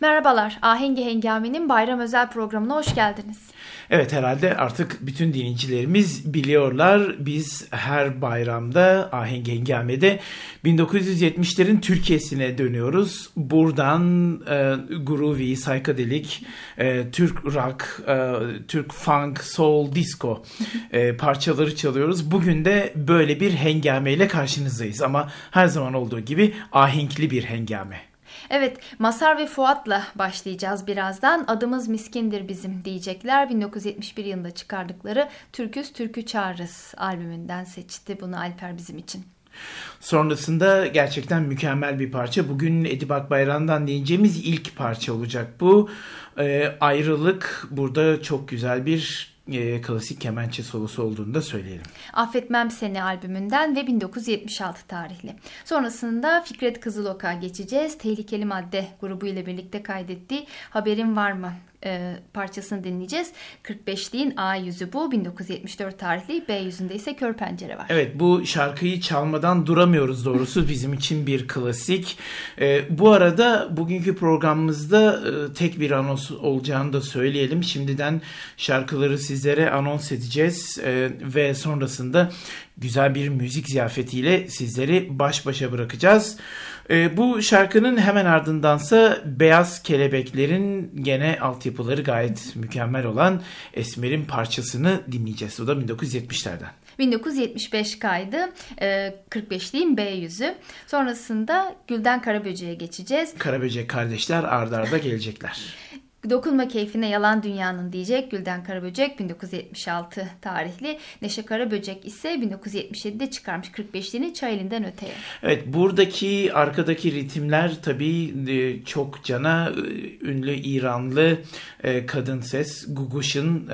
Merhabalar, Ahengi Hengami'nin bayram özel programına hoş geldiniz. Evet herhalde artık bütün dinleyicilerimiz biliyorlar. Biz her bayramda Ahengi Hengame'de 1970'lerin Türkiye'sine dönüyoruz. Buradan e, groovy, psychedelic, e, Türk rock, e, Türk funk, soul, disco e, parçaları çalıyoruz. Bugün de böyle bir hengame ile karşınızdayız ama her zaman olduğu gibi ahenkli bir hengame. Evet, Masar ve Fuat'la başlayacağız birazdan. Adımız miskindir bizim diyecekler. 1971 yılında çıkardıkları Türküz Türkü Çağırırız albümünden seçti bunu Alper bizim için. Sonrasında gerçekten mükemmel bir parça. Bugün Edip Akbayram'dan dinleyeceğimiz ilk parça olacak bu. E, ayrılık burada çok güzel bir e, klasik kemençe solosu olduğunu da söyleyelim. Affetmem Seni albümünden ve 1976 tarihli. Sonrasında Fikret Kızılok'a geçeceğiz. Tehlikeli Madde grubu ile birlikte kaydettiği Haberin Var mı e, parçasını dinleyeceğiz. 45'liğin A yüzü bu. 1974 tarihli. B yüzünde ise Kör Pencere var. Evet bu şarkıyı çalmadan duramıyoruz doğrusu. Bizim için bir klasik. E, bu arada bugünkü programımızda e, tek bir anons olacağını da söyleyelim. Şimdiden şarkıları sizlere anons edeceğiz. E, ve sonrasında güzel bir müzik ziyafetiyle sizleri baş başa bırakacağız. E, bu şarkının hemen ardındansa Beyaz Kelebekler'in gene altyapıları gayet mükemmel olan Esmer'in parçasını dinleyeceğiz. O da 1970'lerden. 1975 kaydı 45'liğin B yüzü. Sonrasında Gülden Karaböcek'e geçeceğiz. Karaböcek kardeşler ardarda gelecekler. Dokunma keyfine yalan dünyanın diyecek Gülden Karaböcek 1976 tarihli. Neşe Karaböcek ise 1977'de çıkarmış 45'liğini Çay elinden öteye. Evet buradaki arkadaki ritimler tabii e, çok cana e, ünlü İranlı e, kadın ses Guguş'un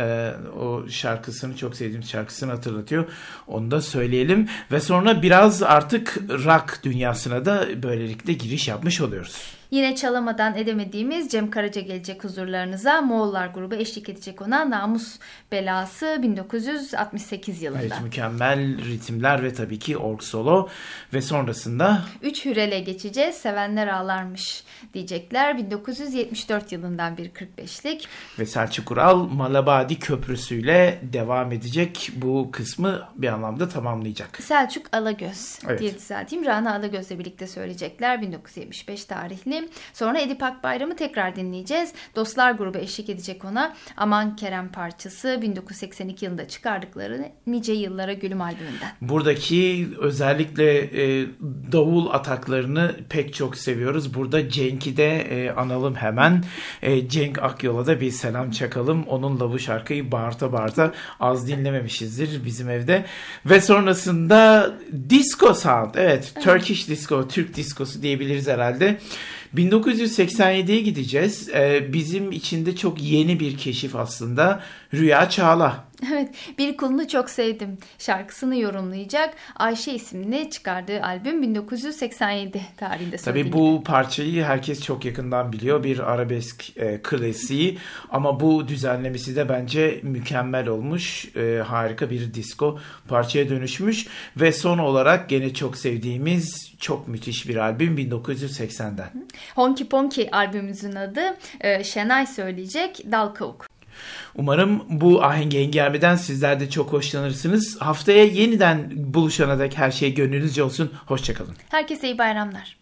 o şarkısını çok sevdiğim şarkısını hatırlatıyor. Onu da söyleyelim ve sonra biraz artık rock dünyasına da böylelikle giriş yapmış oluyoruz. Yine çalamadan edemediğimiz Cem Karaca gelecek huzurlarınıza. Moğollar grubu eşlik edecek ona Namus Belası 1968 yılında. Evet mükemmel ritimler ve tabii ki org solo ve sonrasında... Üç Hürel'e geçeceğiz. Sevenler ağlarmış diyecekler. 1974 yılından bir 45'lik. Ve Selçuk Ural Malabadi Köprüsü'yle devam edecek. Bu kısmı bir anlamda tamamlayacak. Selçuk Alagöz evet. diye düzelteyim. Rana Alagöz'le birlikte söyleyecekler. 1975 tarihli. Sonra Edip Akbayram'ı tekrar dinleyeceğiz. Dostlar grubu eşlik edecek ona. Aman Kerem parçası 1982 yılında çıkardıkları Nice Yıllara Gülüm albümünden. Buradaki özellikle e, davul ataklarını pek çok seviyoruz. Burada Cenk'i de e, analım hemen. E, Cenk Akyol'a da bir selam çakalım. Onunla bu şarkıyı bağırta bağırta az dinlememişizdir bizim evde. Ve sonrasında disco sound. Evet, evet. Turkish disco, Türk diskosu diyebiliriz herhalde. 1987'ye gideceğiz. Ee, bizim içinde çok yeni bir keşif aslında. Rüya Çağla. Evet, Bir Kulunu Çok Sevdim şarkısını yorumlayacak Ayşe isimli çıkardığı albüm 1987 tarihinde Tabii bu parçayı herkes çok yakından biliyor. Bir arabesk e, klasiği ama bu düzenlemesi de bence mükemmel olmuş. E, harika bir disco parçaya dönüşmüş ve son olarak gene çok sevdiğimiz çok müthiş bir albüm 1980'den. Honky Ponky albümümüzün adı e, Şenay söyleyecek Dal Kavuk. Umarım bu ahengi engelmeden sizler de çok hoşlanırsınız. Haftaya yeniden buluşana dek her şey gönlünüzce olsun. Hoşçakalın. Herkese iyi bayramlar.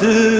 to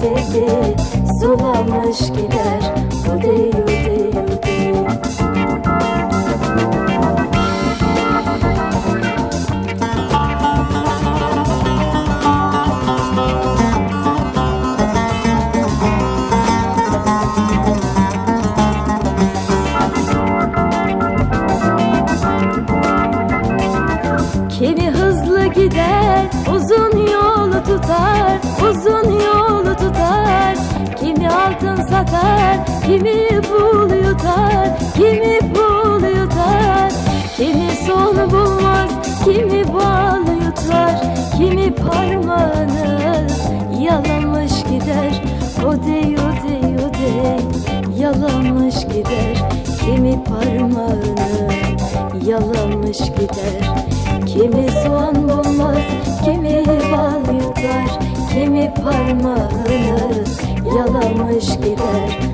tezi sulamış gider bu. Kimi bul yutar, kimi bul yutar Kimi sonu bulmaz, kimi bal yutar Kimi parmağını yalanmış gider? O dey, o dey, o gider. Kimi parmağını yalanmış gider? Kimi soğan bulmaz, kimi bal yutar Kimi parmağını yalanmış gider?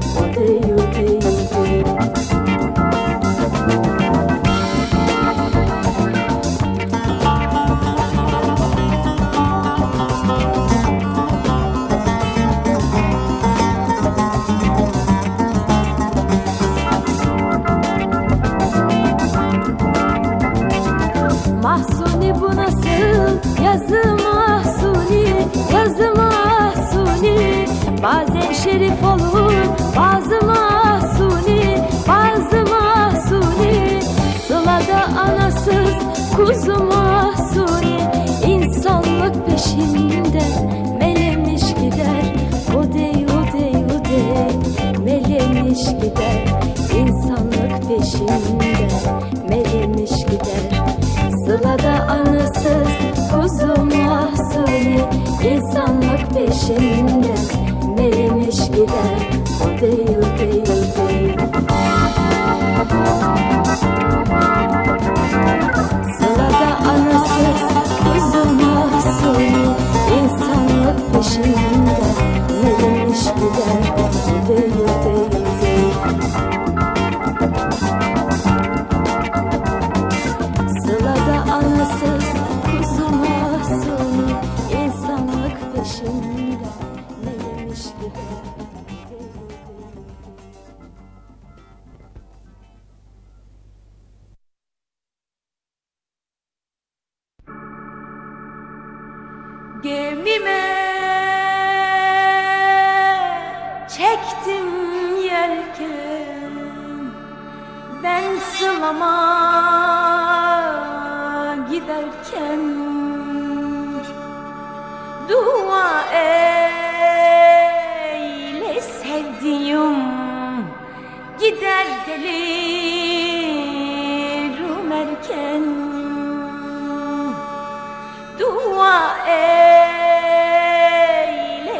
Yazım Ahsuni, yazım Ahsuni Bazen şerif olur peşinde Neymiş gider o değil değil eyle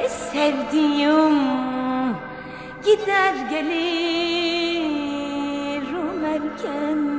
sevdiğim. Gider gelir erken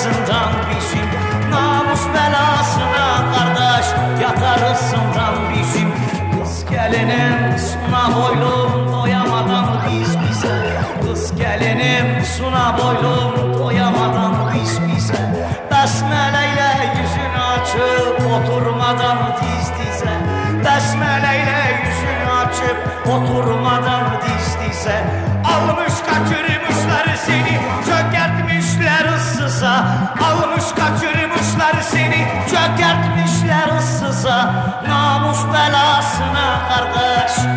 Belasından bizim Namus belasına kardeş. Yatarız sımran bizim Kız gelinim suna boylum Doyamadan biz bize. Kız gelinim suna boylum Doyamadan biz bize. Besmeleyle yüzünü açıp Oturmadan diz dize. Besmeleyle yüzünü açıp Oturmadan diz dize. cargar su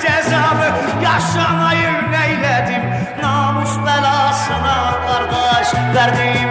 vermez cezamı Yaşanayım neyledim? Namus belasına ah kardeş Verdiğim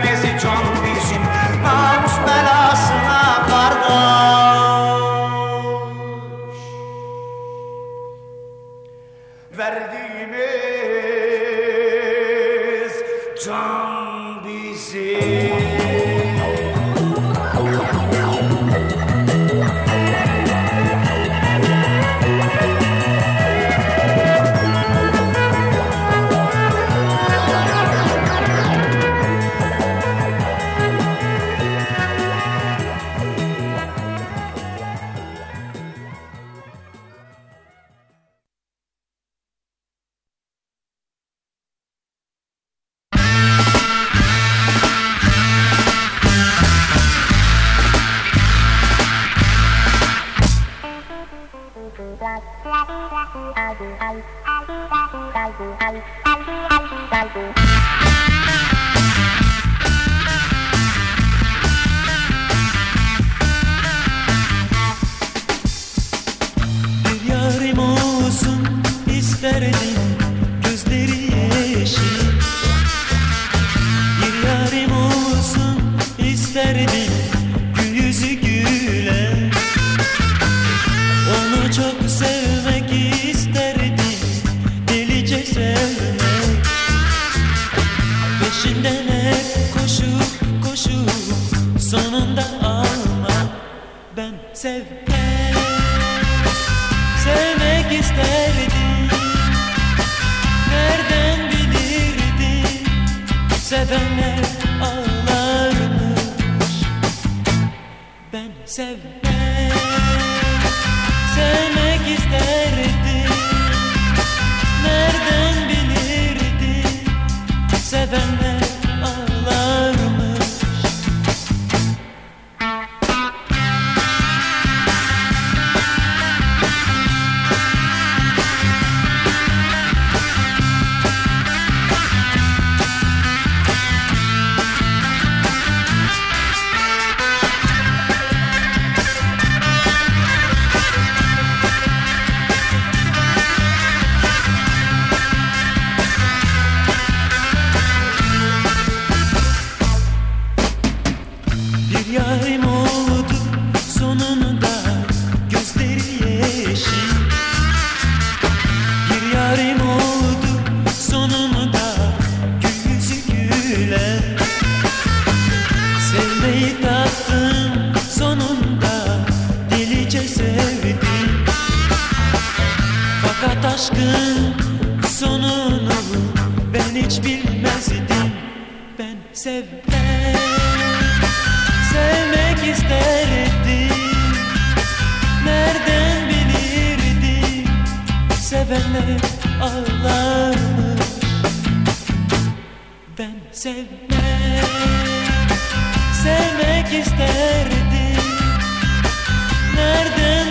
Neyi sonunda delice sevdim. Fakat aşkın sonunu ben hiç bilmezdim. Ben sevmem, sevmek isterdim. Nereden bilirdim? Sevenler ağlarmış. Ben sevmem isterdim Nereden